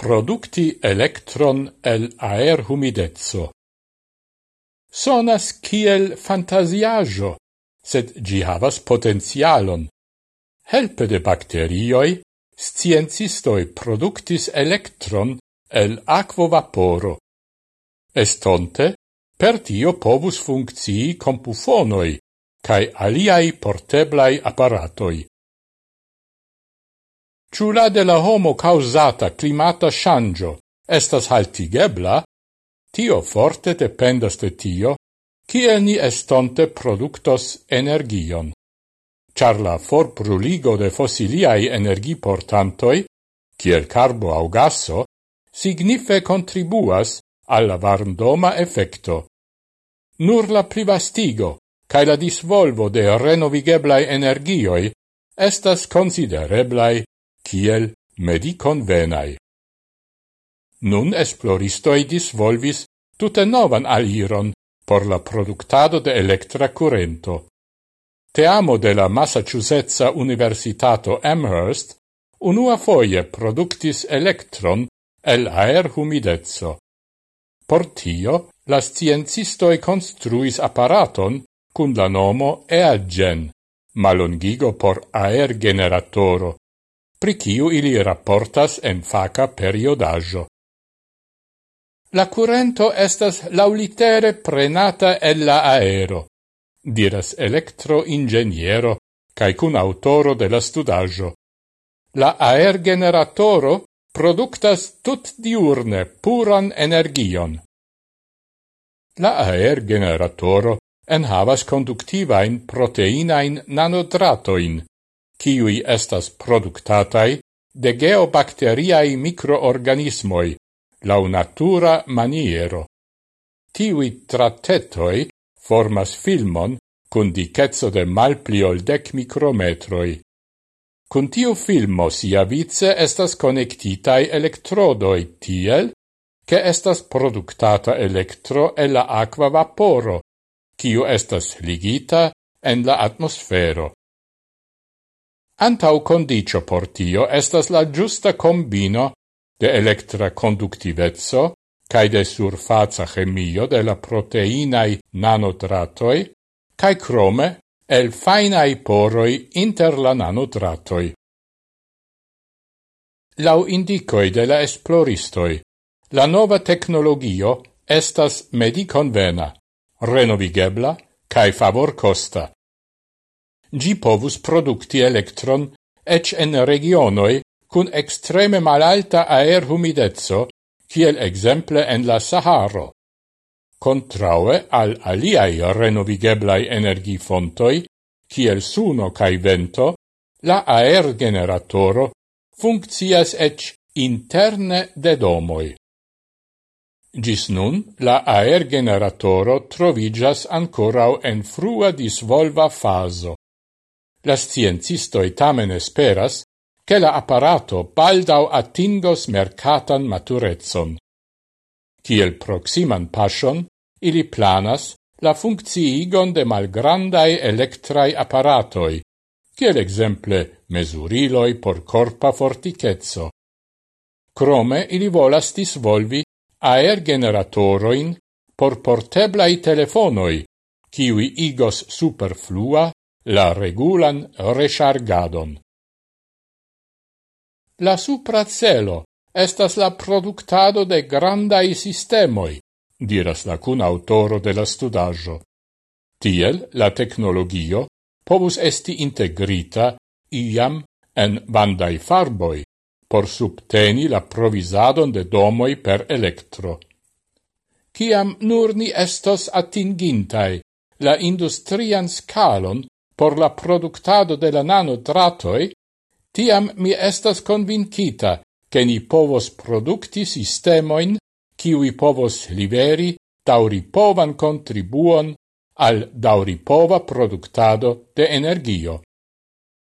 Producti electron el aer humidezzo. Sonas kiel fantasiajo, sed gi havas potenzialon. Helpe de bacterioi, sciencistoi productis electron el aquovaporo. Estonte, per tio povus functii compufonoi, cae aliai porteblai apparatoi. Ciula de la homo causata climata shangio estas haltigebla, tio forte dependas de tio, kie ni estonte productos energion. Char la forbruligo de fossiliai energiportantoi, kiel carbo au gaso, signife contribuas alla varmdoma effecto. Nur la privastigo cae la disvolvo de renovigeblai energioi estas considereblai kiel mediconvenai. Nun esploristoi disvolvis tute novan aliron por la productado de electra currento. Teamo de la Massachusetts Universitato Amherst unua foie productis electron el aer humidezzo. Por tio, la sciencistoi construis apparaton cum la nomo EAGEN, malongigo por aer generatoro, pri kiu ili rapportas en faca periodaggio. La currento estas laulitere prenata el la aero, diras electroingeniero cae cun autoro de la studaggio. La aergeneratoro productas tut diurne puran energion. La aergeneratoro enhavas conductivain proteinain nanodratoin, kiui estas productatai de geobacteriai microorganismoi, lau natura maniero. Tiui tratetoi formas filmon cun dicezzo de malpli ol dec micrometroi. Cun tiu filmo sia vice estas connectitai electrodoi tiel, che estas productata electro e la aqua vaporo, kiu estas ligita en la atmosfero. Antau condicio por tio estas la giusta combino de electra conductivezzo cae de surfaza chemio de la proteinae nanotratoi, cae crome el fainae poroi inter la nanotratoi. Lau indicoi de la esploristoi, la nova tecnologio estas mediconvena, renovigebla cae favor costa gi povus produkti electron ec en regionoi cun extreme malalta aer humidezzo, kiel exemple en la Saharo. Contraue al aliai renovigeblai energifontoi, kiel suno cae vento, la aer generatoro funccias ec interne de domoi. Gis nun, la aer generatoro trovigas ancorau en frua disvolva faso. La sciencistoi tamen esperas che la apparato baldau attingos mercatan maturezzon. Ciel proximan passion, ili planas la funcciigon de malgrandai electrai apparatoi, ciel exemple mesuriloi por corpa forticezzo. Crome ili volas disvolvi aer generatoroin por porteblai telefonoi, kiwi igos superflua la regulan rechargadon. La supra celo estas la productado de grandai sistemoi, diras la cun autoro de la studaggio. Tiel la tecnologio povus esti integrita iam en bandai farboi por subteni la provisadon de domoi per electro. Ciam nur ni estos atingintai la industrian scalon por la productado de la nanodratoi, tiam mi estas convincita che ni povos producti sistemoin kiwi povos liveri dauripovan contribuon al dauripova productado de energio.